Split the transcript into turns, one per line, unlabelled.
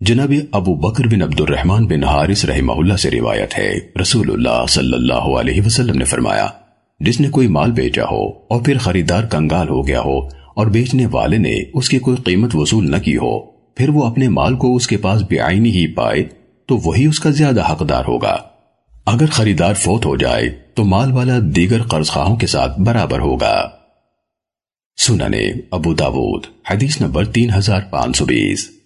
جناب ابو بکر بن عبد الرحمن بن حارث رحمہ اللہ سے روایت ہے۔ رسول اللہ صلی اللہ علیہ وسلم نے فرمایا، جس نے کوئی مال بیچا ہو اور پھر خریدار کنگال ہو گیا ہو اور بیچنے والے نے اس کی کوئی قیمت وصول نہ کی ہو، پھر وہ اپنے مال کو اس کے پاس بیعینی ہی پائے تو وہی اس کا زیادہ حقدار ہوگا۔ اگر خریدار فوت ہو جائے تو مال والا دیگر قرض خواہوں کے ساتھ برابر ہوگا۔ سننے ابو داود، حدیث نمبر تین ہزار پانچ سو بیس۔